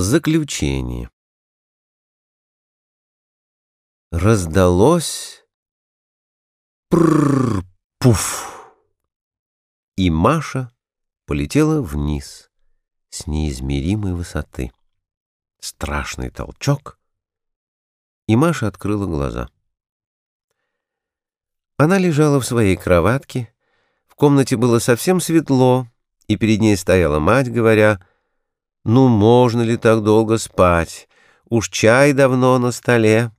Заключение. Раздалось пуф и Маша полетела вниз с неизмеримой высоты. Страшный толчок, и Маша открыла глаза. Она лежала в своей кроватке, в комнате было совсем светло, и перед ней стояла мать, говоря — ну, можно ли так долго спать? Уж чай давно на столе.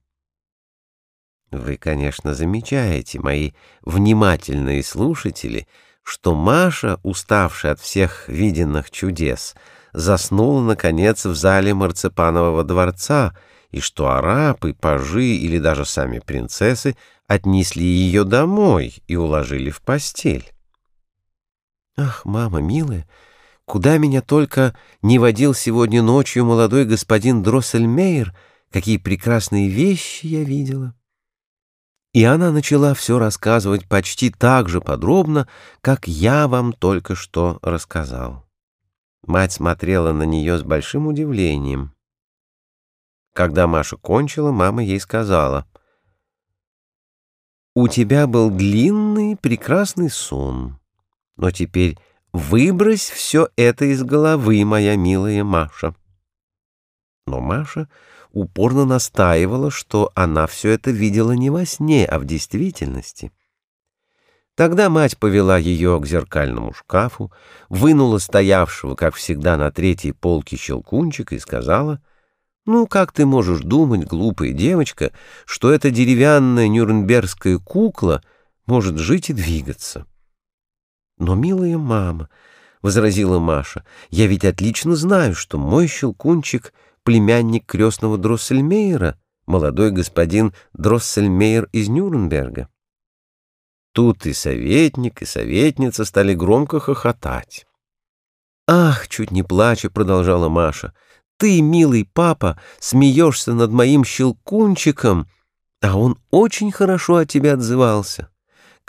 Вы, конечно, замечаете, мои внимательные слушатели, что Маша, уставшая от всех виденных чудес, заснула, наконец, в зале марципанового дворца, и что арабы, пажи или даже сами принцессы отнесли ее домой и уложили в постель. «Ах, мама, милая!» Куда меня только не водил сегодня ночью молодой господин Дроссельмейер, какие прекрасные вещи я видела. И она начала все рассказывать почти так же подробно, как я вам только что рассказал. Мать смотрела на нее с большим удивлением. Когда Маша кончила, мама ей сказала, «У тебя был длинный прекрасный сон, но теперь Выбрось все это из головы, моя милая Маша. Но Маша упорно настаивала, что она все это видела не во сне, а в действительности. Тогда мать повела ее к зеркальному шкафу, вынула стоявшего, как всегда, на третьей полке щелкунчик и сказала, «Ну, как ты можешь думать, глупая девочка, что эта деревянная нюрнбергская кукла может жить и двигаться?» «Но, милая мама», — возразила Маша, — «я ведь отлично знаю, что мой щелкунчик — племянник крестного Дроссельмейера, молодой господин Дроссельмейер из Нюрнберга». Тут и советник, и советница стали громко хохотать. «Ах!» — чуть не плача продолжала Маша. «Ты, милый папа, смеешься над моим щелкунчиком, а он очень хорошо о тебе отзывался».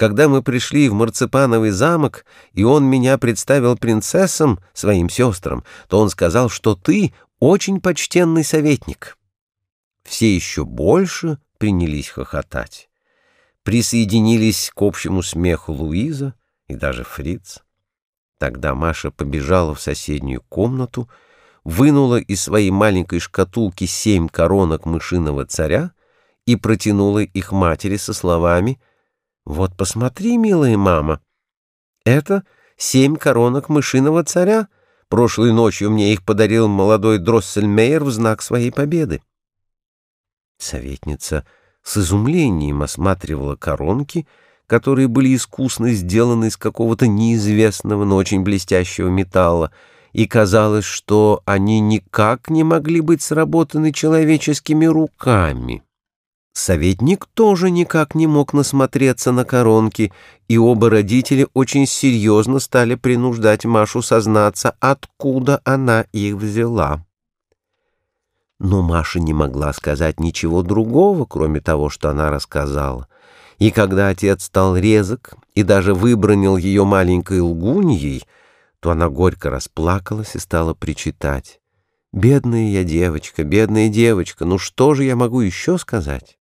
Когда мы пришли в Марципановый замок, и он меня представил принцессам, своим сестрам, то он сказал, что ты очень почтенный советник. Все еще больше принялись хохотать. Присоединились к общему смеху Луиза и даже Фриц. Тогда Маша побежала в соседнюю комнату, вынула из своей маленькой шкатулки семь коронок мышиного царя и протянула их матери со словами — вот посмотри, милая мама, это семь коронок мышиного царя. Прошлой ночью мне их подарил молодой Дроссельмейер в знак своей победы. Советница с изумлением осматривала коронки, которые были искусно сделаны из какого-то неизвестного, но очень блестящего металла, и казалось, что они никак не могли быть сработаны человеческими руками. Советник тоже никак не мог насмотреться на коронки, и оба родители очень серьезно стали принуждать Машу сознаться, откуда она их взяла. Но Маша не могла сказать ничего другого, кроме того, что она рассказала. И когда отец стал резок и даже выбронил ее маленькой лгуньей, то она горько расплакалась и стала причитать. «Бедная я девочка, бедная девочка, ну что же я могу еще сказать?»